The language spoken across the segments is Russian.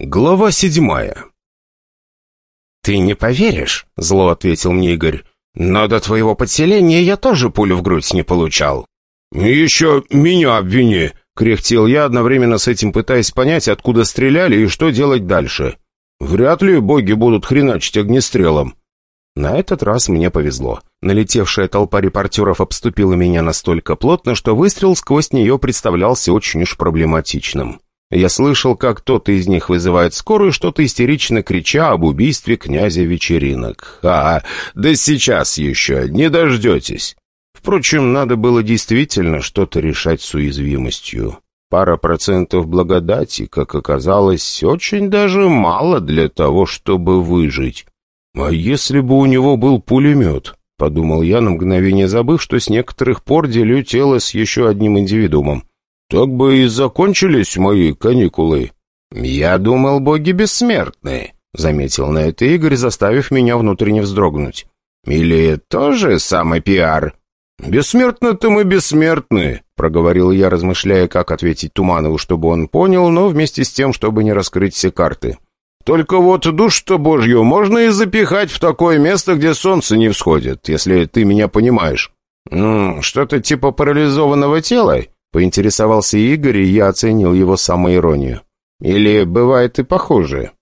Глава седьмая. «Ты не поверишь», — зло ответил мне Игорь, «но до твоего подселения я тоже пулю в грудь не получал». «Еще меня обвини», — кряхтел я, одновременно с этим пытаясь понять, откуда стреляли и что делать дальше. «Вряд ли боги будут хреначить огнестрелом». На этот раз мне повезло. Налетевшая толпа репортеров обступила меня настолько плотно, что выстрел сквозь нее представлялся очень уж проблематичным. Я слышал, как кто-то из них вызывает скорую, что-то истерично крича об убийстве князя вечеринок. А, да сейчас еще, не дождетесь. Впрочем, надо было действительно что-то решать с уязвимостью. Пара процентов благодати, как оказалось, очень даже мало для того, чтобы выжить. А если бы у него был пулемет? Подумал я, на мгновение забыв, что с некоторых пор делю тело с еще одним индивидуумом. «Так бы и закончились мои каникулы». «Я думал, боги бессмертные», — заметил на это Игорь, заставив меня внутренне вздрогнуть. «Или тоже самый пиар?» «Бессмертны-то мы бессмертны», — проговорил я, размышляя, как ответить Туманову, чтобы он понял, но вместе с тем, чтобы не раскрыть все карты. «Только вот душ-то божью можно и запихать в такое место, где солнце не всходит, если ты меня понимаешь». «Ну, что-то типа парализованного тела?» Поинтересовался Игорь, и я оценил его самоиронию. «Или бывает и похуже?»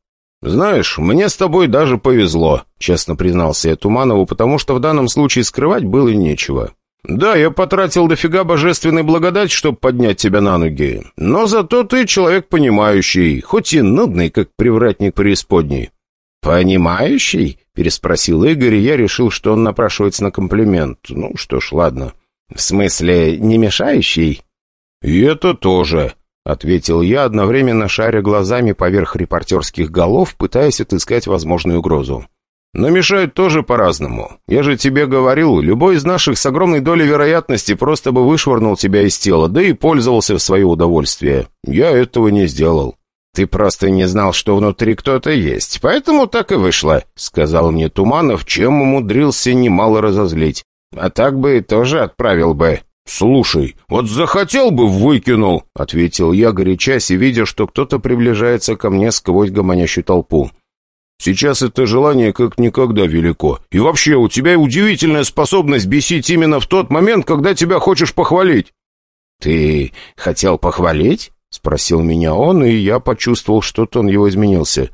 «Знаешь, мне с тобой даже повезло», — честно признался я Туманову, потому что в данном случае скрывать было нечего. «Да, я потратил дофига божественной благодать, чтобы поднять тебя на ноги, но зато ты человек понимающий, хоть и нудный, как привратник преисподней». «Понимающий?» — переспросил Игорь, и я решил, что он напрашивается на комплимент. «Ну что ж, ладно». «В смысле, не мешающий?» «И это тоже», — ответил я, одновременно шаря глазами поверх репортерских голов, пытаясь отыскать возможную угрозу. «Но мешают тоже по-разному. Я же тебе говорил, любой из наших с огромной долей вероятности просто бы вышвырнул тебя из тела, да и пользовался в свое удовольствие. Я этого не сделал». «Ты просто не знал, что внутри кто-то есть, поэтому так и вышло», — сказал мне Туманов, чем умудрился немало разозлить. «А так бы тоже отправил бы». «Слушай, вот захотел бы, выкинул», — ответил я, горячась и видя, что кто-то приближается ко мне сквозь гомонящую толпу. «Сейчас это желание как никогда велико. И вообще, у тебя удивительная способность бесить именно в тот момент, когда тебя хочешь похвалить». «Ты хотел похвалить?» — спросил меня он, и я почувствовал, что-то он его изменился.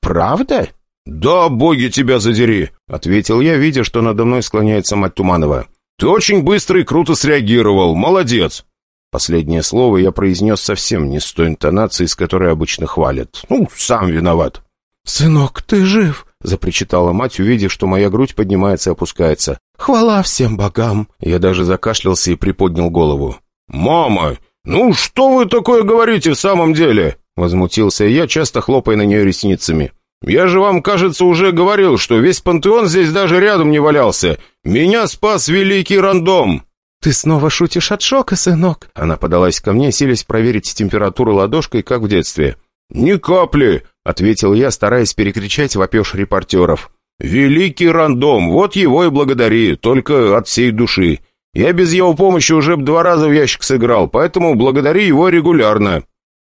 «Правда?» «Да, боги тебя задери», — ответил я, видя, что надо мной склоняется мать Туманова. «Ты очень быстро и круто среагировал. Молодец!» Последнее слово я произнес совсем не с той интонацией, с которой обычно хвалят. «Ну, сам виноват». «Сынок, ты жив!» — запричитала мать, увидев, что моя грудь поднимается и опускается. «Хвала всем богам!» Я даже закашлялся и приподнял голову. «Мама, ну что вы такое говорите в самом деле?» Возмутился я, часто хлопая на нее ресницами. «Я же вам, кажется, уже говорил, что весь пантеон здесь даже рядом не валялся. Меня спас великий рандом!» «Ты снова шутишь от шока, сынок?» Она подалась ко мне, силясь проверить температуру ладошкой, как в детстве. «Ни капли!» — ответил я, стараясь перекричать вопеж репортеров. «Великий рандом! Вот его и благодари, только от всей души. Я без его помощи уже два раза в ящик сыграл, поэтому благодари его регулярно».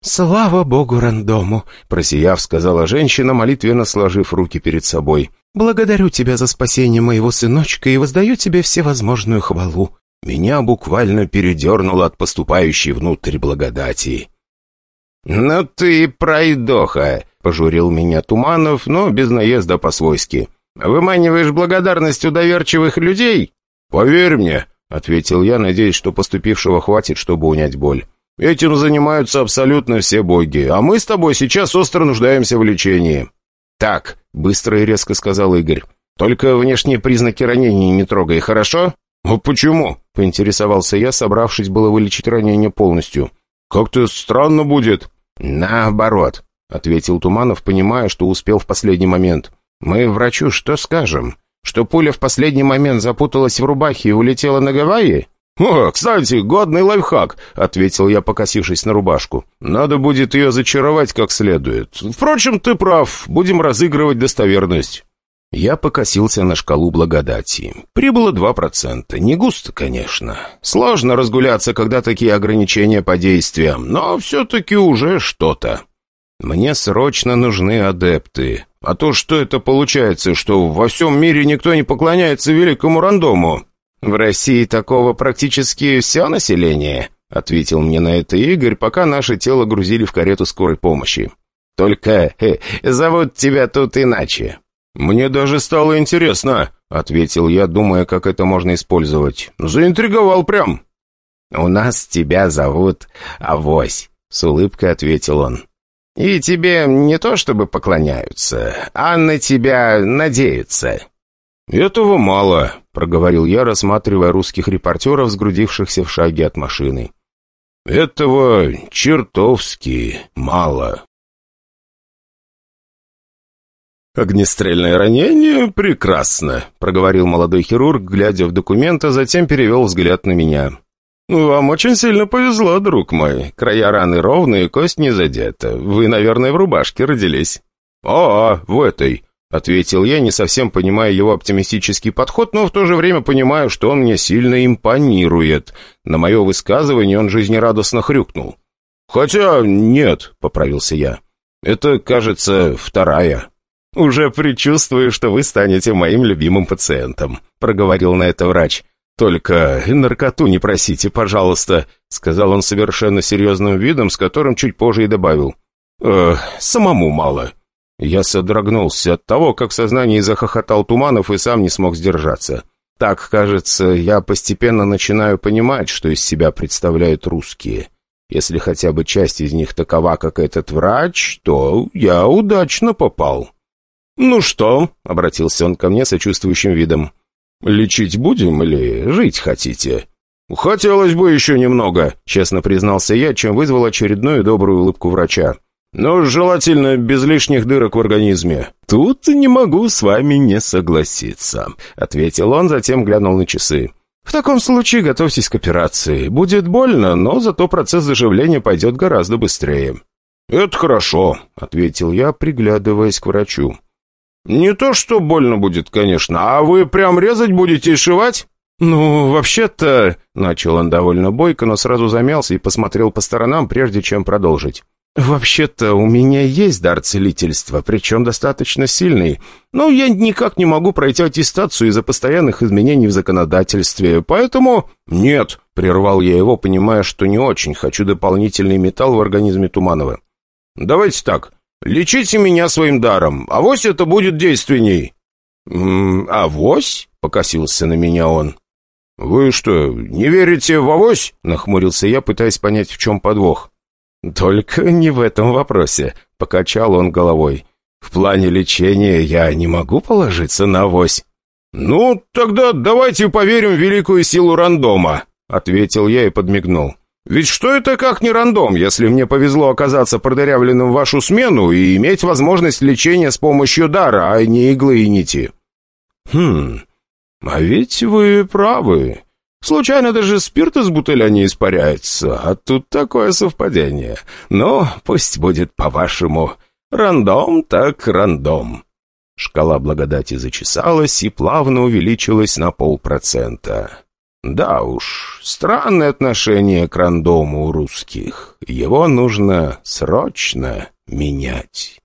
«Слава богу рандому!» — просияв, сказала женщина, молитвенно сложив руки перед собой. «Благодарю тебя за спасение моего сыночка и воздаю тебе всевозможную хвалу». Меня буквально передернуло от поступающей внутрь благодати. «Ну ты пройдоха!» — пожурил меня Туманов, но без наезда по-свойски. «Выманиваешь благодарность у доверчивых людей?» «Поверь мне», — ответил я, надеясь, что поступившего хватит, чтобы унять боль. Этим занимаются абсолютно все боги, а мы с тобой сейчас остро нуждаемся в лечении». «Так», — быстро и резко сказал Игорь, — «только внешние признаки ранений не трогай, хорошо?» «А почему?» — поинтересовался я, собравшись было вылечить ранение полностью. «Как-то странно будет». «Наоборот», — ответил Туманов, понимая, что успел в последний момент. «Мы врачу что скажем? Что пуля в последний момент запуталась в рубахе и улетела на Гавайи?» «О, кстати, годный лайфхак», — ответил я, покосившись на рубашку. «Надо будет ее зачаровать как следует. Впрочем, ты прав, будем разыгрывать достоверность». Я покосился на шкалу благодати. Прибыло два процента. Не густо, конечно. Сложно разгуляться, когда такие ограничения по действиям, но все-таки уже что-то. Мне срочно нужны адепты. А то что это получается, что во всем мире никто не поклоняется великому рандому? В России такого практически все население, ответил мне на это Игорь, пока наше тело грузили в карету скорой помощи. Только э, зовут тебя тут иначе. Мне даже стало интересно, ответил я, думая, как это можно использовать. Заинтриговал прям. У нас тебя зовут Авось, с улыбкой ответил он. И тебе не то чтобы поклоняются, а на тебя надеются». «Этого мало», — проговорил я, рассматривая русских репортеров, сгрудившихся в шаге от машины. «Этого чертовски мало». «Огнестрельное ранение? Прекрасно», — проговорил молодой хирург, глядя в документ, а затем перевел взгляд на меня. «Вам очень сильно повезло, друг мой. Края раны ровные, кость не задета. Вы, наверное, в рубашке родились». «А, в этой», — ответил я, не совсем понимая его оптимистический подход, но в то же время понимаю, что он мне сильно импонирует. На мое высказывание он жизнерадостно хрюкнул. «Хотя нет», — поправился я. «Это, кажется, вторая». «Уже предчувствую, что вы станете моим любимым пациентом», — проговорил на это врач. «Только наркоту не просите, пожалуйста», — сказал он совершенно серьезным видом, с которым чуть позже и добавил. «Э, самому мало». Я содрогнулся от того, как в сознании захохотал Туманов и сам не смог сдержаться. Так, кажется, я постепенно начинаю понимать, что из себя представляют русские. Если хотя бы часть из них такова, как этот врач, то я удачно попал. «Ну что?» — обратился он ко мне сочувствующим видом. «Лечить будем или жить хотите?» «Хотелось бы еще немного», — честно признался я, чем вызвал очередную добрую улыбку врача. «Но желательно без лишних дырок в организме». «Тут не могу с вами не согласиться», — ответил он, затем глянул на часы. «В таком случае готовьтесь к операции. Будет больно, но зато процесс заживления пойдет гораздо быстрее». «Это хорошо», — ответил я, приглядываясь к врачу. «Не то, что больно будет, конечно, а вы прям резать будете и шивать?» «Ну, вообще-то...» — начал он довольно бойко, но сразу замялся и посмотрел по сторонам, прежде чем продолжить. «Вообще-то у меня есть дар целительства, причем достаточно сильный, но я никак не могу пройти аттестацию из-за постоянных изменений в законодательстве, поэтому...» «Нет», — прервал я его, понимая, что не очень хочу дополнительный металл в организме Туманова. «Давайте так, Лечите меня своим даром, авось это будет действенней». «М «Авось?» — покосился на меня он. «Вы что, не верите в авось?» — нахмурился я, пытаясь понять, в чем подвох. «Только не в этом вопросе», — покачал он головой. «В плане лечения я не могу положиться на авось». «Ну, тогда давайте поверим в великую силу рандома», — ответил я и подмигнул. Ведь что это как не рандом, если мне повезло оказаться продырявленным в вашу смену и иметь возможность лечения с помощью дара, а не иглы и нити? Хм, а ведь вы правы. Случайно даже спирт из бутыля не испаряется, а тут такое совпадение. Но пусть будет по-вашему. Рандом так рандом. Шкала благодати зачесалась и плавно увеличилась на полпроцента. Да уж, странное отношение к рандому у русских. Его нужно срочно менять.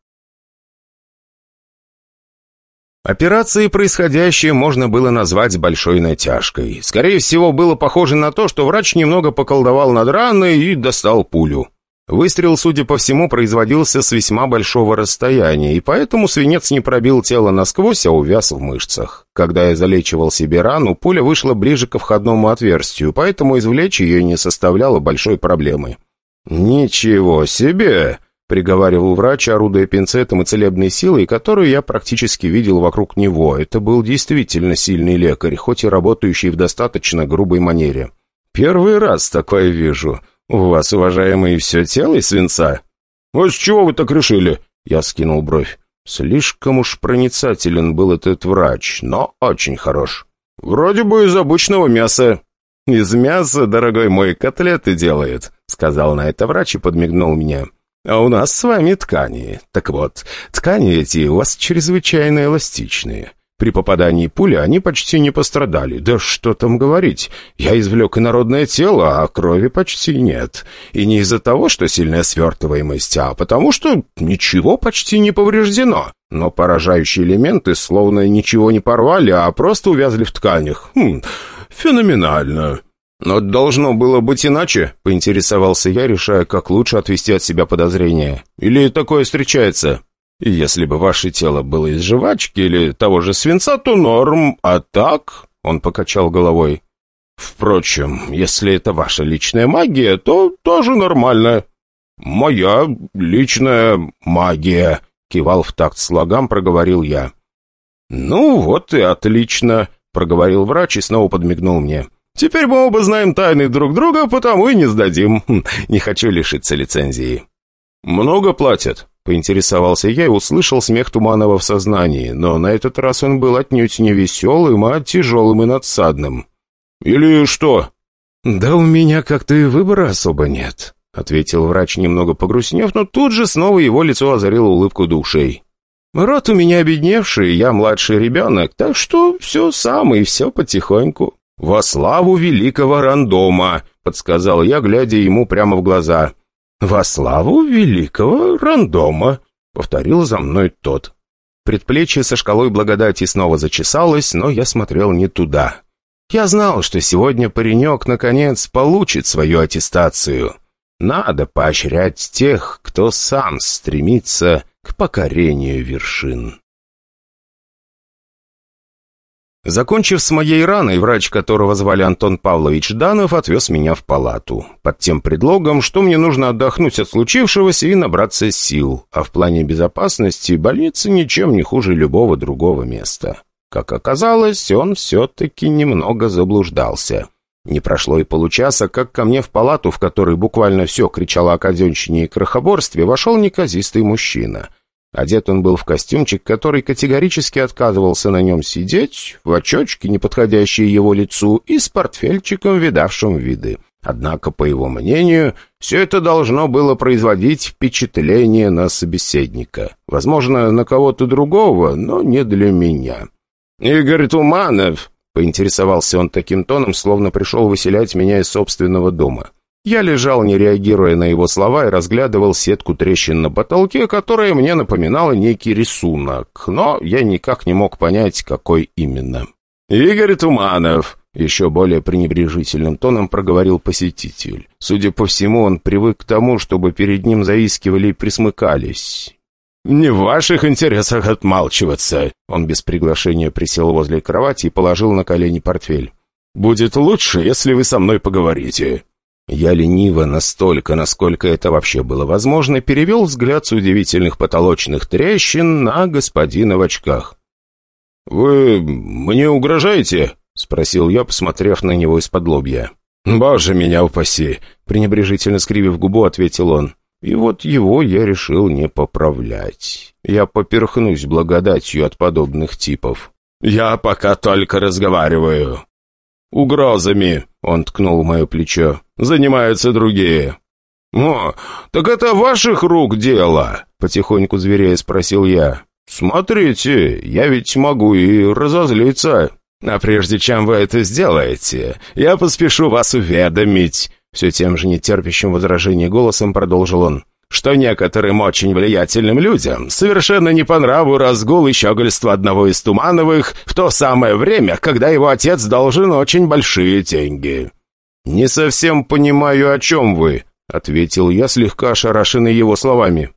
Операции, происходящие, можно было назвать большой натяжкой. Скорее всего, было похоже на то, что врач немного поколдовал над раной и достал пулю. Выстрел, судя по всему, производился с весьма большого расстояния, и поэтому свинец не пробил тело насквозь, а увяз в мышцах. Когда я залечивал себе рану, пуля вышла ближе к входному отверстию, поэтому извлечь ее не составляло большой проблемы. «Ничего себе!» — приговаривал врач, орудуя пинцетом и целебной силой, которую я практически видел вокруг него. Это был действительно сильный лекарь, хоть и работающий в достаточно грубой манере. «Первый раз такое вижу. «У вас, уважаемый, все тело из свинца?» «А с чего вы так решили?» Я скинул бровь. Слишком уж проницателен был этот врач, но очень хорош. «Вроде бы из обычного мяса». «Из мяса, дорогой мой, котлеты делает», — сказал на это врач и подмигнул меня. «А у нас с вами ткани. Так вот, ткани эти у вас чрезвычайно эластичные. При попадании пули они почти не пострадали. Да что там говорить. Я извлек инородное тело, а крови почти нет. И не из-за того, что сильная свертываемость, а потому что ничего почти не повреждено. Но поражающие элементы словно ничего не порвали, а просто увязли в тканях. Хм, феноменально. «Но должно было быть иначе», — поинтересовался я, решая, как лучше отвести от себя подозрения. «Или такое встречается?» «Если бы ваше тело было из жвачки или того же свинца, то норм, а так...» — он покачал головой. «Впрочем, если это ваша личная магия, то тоже нормально». «Моя личная магия», — кивал в такт слогам, проговорил я. «Ну вот и отлично», — проговорил врач и снова подмигнул мне. Теперь мы оба знаем тайны друг друга, потому и не сдадим. Хм, не хочу лишиться лицензии». «Много платят?» — поинтересовался я и услышал смех Туманова в сознании, но на этот раз он был отнюдь не веселым, а тяжелым и надсадным. «Или что?» «Да у меня как-то и выбора особо нет», — ответил врач, немного погрустнев, но тут же снова его лицо озарило улыбку душей. «Рот у меня обедневший, я младший ребенок, так что все сам и все потихоньку». «Во славу великого рандома», — подсказал я, глядя ему прямо в глаза. «Во славу великого рандома», — повторил за мной тот. Предплечье со шкалой благодати снова зачесалось, но я смотрел не туда. Я знал, что сегодня паренек, наконец, получит свою аттестацию. Надо поощрять тех, кто сам стремится к покорению вершин. Закончив с моей раной, врач, которого звали Антон Павлович Данов, отвез меня в палату. Под тем предлогом, что мне нужно отдохнуть от случившегося и набраться сил, а в плане безопасности больница ничем не хуже любого другого места. Как оказалось, он все-таки немного заблуждался. Не прошло и получаса, как ко мне в палату, в которой буквально все кричало о казенщине и крохоборстве, вошел неказистый мужчина — Одет он был в костюмчик, который категорически отказывался на нем сидеть, в очочке, не подходящие его лицу, и с портфельчиком, видавшим виды. Однако, по его мнению, все это должно было производить впечатление на собеседника. Возможно, на кого-то другого, но не для меня. «Игорь Туманов!» — поинтересовался он таким тоном, словно пришел выселять меня из собственного дома. Я лежал, не реагируя на его слова, и разглядывал сетку трещин на потолке, которая мне напоминала некий рисунок, но я никак не мог понять, какой именно. «Игорь Туманов», — еще более пренебрежительным тоном проговорил посетитель. Судя по всему, он привык к тому, чтобы перед ним заискивали и присмыкались. «Не в ваших интересах отмалчиваться!» Он без приглашения присел возле кровати и положил на колени портфель. «Будет лучше, если вы со мной поговорите». Я лениво, настолько, насколько это вообще было возможно, перевел взгляд с удивительных потолочных трещин на господина в очках. «Вы мне угрожаете?» — спросил я, посмотрев на него из-под лобья. «Боже меня упаси!» — пренебрежительно скривив губу, ответил он. И вот его я решил не поправлять. Я поперхнусь благодатью от подобных типов. «Я пока только разговариваю». «Угрозами!» — он ткнул в мое плечо занимаются другие». «О, так это ваших рук дело?» — потихоньку зверея спросил я. «Смотрите, я ведь могу и разозлиться. А прежде чем вы это сделаете, я поспешу вас уведомить». Все тем же нетерпящим возражений голосом продолжил он что некоторым очень влиятельным людям совершенно не по нраву разгул и щегольство одного из Тумановых в то самое время, когда его отец должен очень большие деньги. «Не совсем понимаю, о чем вы», — ответил я, слегка ошарашенный его словами.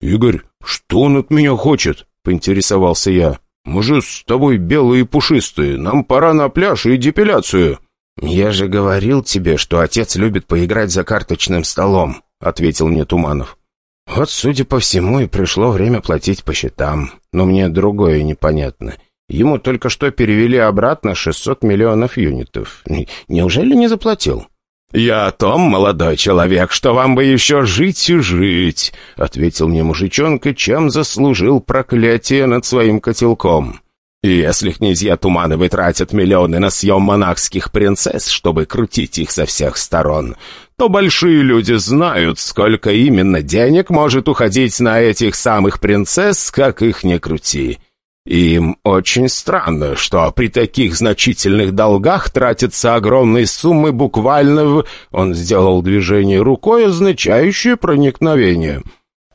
«Игорь, что он от меня хочет?» — поинтересовался я. «Мы же с тобой белые и пушистые, нам пора на пляж и депиляцию». «Я же говорил тебе, что отец любит поиграть за карточным столом», — ответил мне Туманов. «Вот, судя по всему, и пришло время платить по счетам. Но мне другое непонятно. Ему только что перевели обратно 600 миллионов юнитов. Неужели не заплатил? «Я о том, молодой человек, что вам бы еще жить и жить», — ответил мне мужичонка, чем заслужил проклятие над своим котелком. И если князья Тумановы тратят миллионы на съем монахских принцесс, чтобы крутить их со всех сторон, то большие люди знают, сколько именно денег может уходить на этих самых принцесс, как их не крути. Им очень странно, что при таких значительных долгах тратятся огромные суммы буквально в... Он сделал движение рукой, означающее проникновение.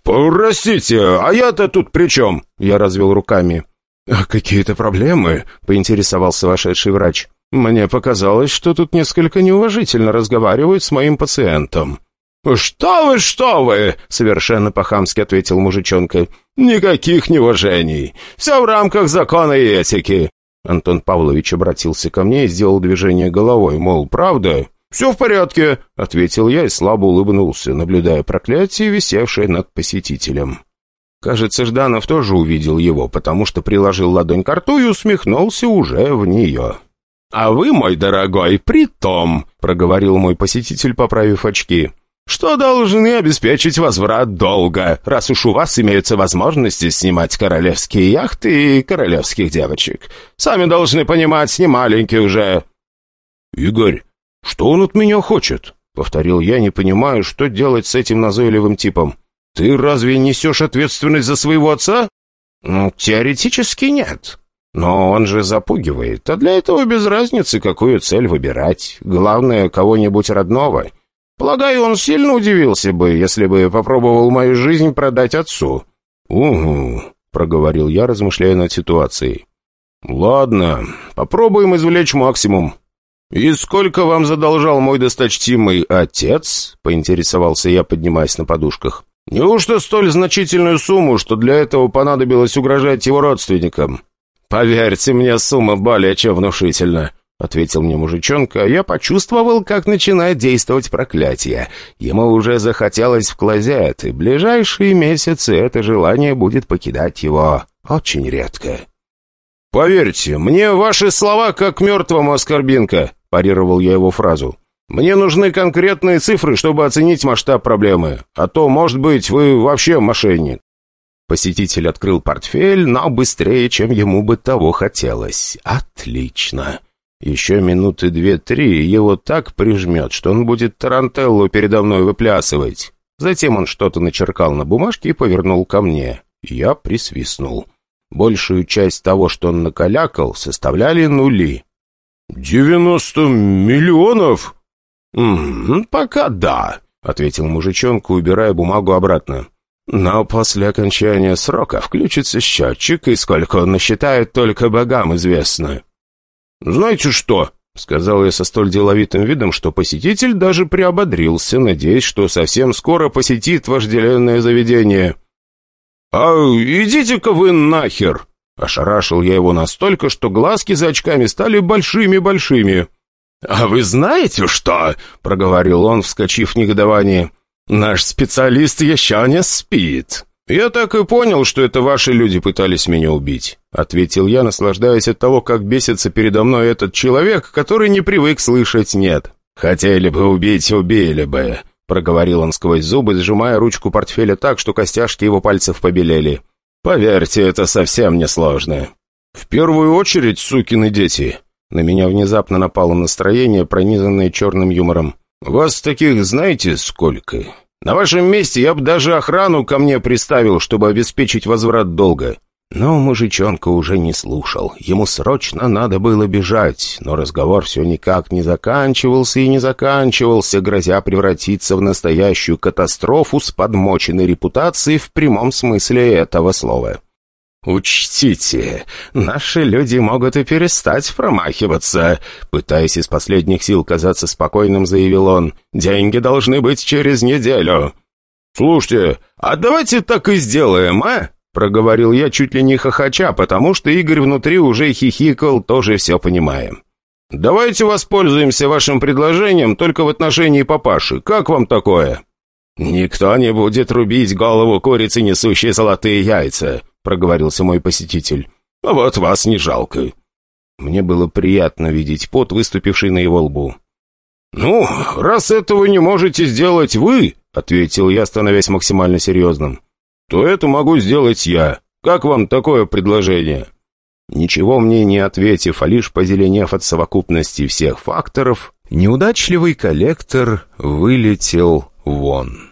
«Простите, а я-то тут при чем?» Я развел руками. «А «Какие-то проблемы?» — поинтересовался вошедший врач. «Мне показалось, что тут несколько неуважительно разговаривают с моим пациентом». «Что вы, что вы!» — совершенно по-хамски ответил мужичонка. «Никаких неуважений. Все в рамках закона и этики». Антон Павлович обратился ко мне и сделал движение головой, мол, правда? «Все в порядке», — ответил я и слабо улыбнулся, наблюдая проклятие, висевшее над посетителем. Кажется, Жданов тоже увидел его, потому что приложил ладонь к рту и усмехнулся уже в нее. «А вы, мой дорогой, при том», — проговорил мой посетитель, поправив очки, что должны обеспечить возврат долга, раз уж у вас имеются возможности снимать королевские яхты и королевских девочек. Сами должны понимать, не маленькие уже». «Игорь, что он от меня хочет?» — повторил я, не понимаю, что делать с этим назойливым типом. «Ты разве несешь ответственность за своего отца?» «Ну, теоретически нет. Но он же запугивает, а для этого без разницы, какую цель выбирать. Главное, кого-нибудь родного». Полагаю, он сильно удивился бы, если бы попробовал мою жизнь продать отцу». «Угу», — проговорил я, размышляя над ситуацией. «Ладно, попробуем извлечь максимум». «И сколько вам задолжал мой досточтимый отец?» — поинтересовался я, поднимаясь на подушках. «Неужто столь значительную сумму, что для этого понадобилось угрожать его родственникам?» «Поверьте мне, сумма более чем внушительна», — ответил мне мужичонка, я почувствовал, как начинает действовать проклятие. Ему уже захотелось в клозет, и ближайшие месяцы это желание будет покидать его очень редко. «Поверьте, мне ваши слова как мертвому оскорбинка», — парировал я его фразу. «Мне нужны конкретные цифры, чтобы оценить масштаб проблемы. А то, может быть, вы вообще мошенник». Посетитель открыл портфель, но быстрее, чем ему бы того хотелось. «Отлично!» Еще минуты две-три его так прижмет, что он будет тарантеллу передо мной выплясывать. Затем он что-то начеркал на бумажке и повернул ко мне. Я присвистнул. Большую часть того, что он накалякал, составляли нули. «Девяносто миллионов?» «М -м, «Пока да», — ответил мужичонка, убирая бумагу обратно. «Но после окончания срока включится счетчик, и сколько он насчитает, только богам известно». «Знаете что?» — сказал я со столь деловитым видом, что посетитель даже приободрился, надеясь, что совсем скоро посетит вожделенное заведение. «А идите-ка вы нахер!» Ошарашил я его настолько, что глазки за очками стали большими-большими. «А вы знаете что?» — проговорил он, вскочив в негодование. «Наш специалист еще не спит». «Я так и понял, что это ваши люди пытались меня убить», — ответил я, наслаждаясь от того, как бесится передо мной этот человек, который не привык слышать «нет». «Хотели бы убить, убили бы», — проговорил он сквозь зубы, сжимая ручку портфеля так, что костяшки его пальцев побелели. «Поверьте, это совсем несложно». «В первую очередь, сукины дети», — на меня внезапно напало настроение, пронизанное черным юмором. «Вас таких знаете сколько? На вашем месте я бы даже охрану ко мне приставил, чтобы обеспечить возврат долга». Но мужичонка уже не слушал. Ему срочно надо было бежать, но разговор все никак не заканчивался и не заканчивался, грозя превратиться в настоящую катастрофу с подмоченной репутацией в прямом смысле этого слова. «Учтите, наши люди могут и перестать промахиваться», пытаясь из последних сил казаться спокойным, заявил он. «Деньги должны быть через неделю». «Слушайте, а давайте так и сделаем, а?» Проговорил я чуть ли не хохоча, потому что Игорь внутри уже хихикал, тоже все понимаем. «Давайте воспользуемся вашим предложением только в отношении папаши. Как вам такое?» «Никто не будет рубить голову курицы, несущей золотые яйца», — проговорился мой посетитель. «А вот вас не жалко». Мне было приятно видеть пот, выступивший на его лбу. «Ну, раз этого не можете сделать вы», — ответил я, становясь максимально серьезным, «то это могу сделать я. Как вам такое предложение?» Ничего мне не ответив, а лишь позеленев от совокупности всех факторов, неудачливый коллектор вылетел вон.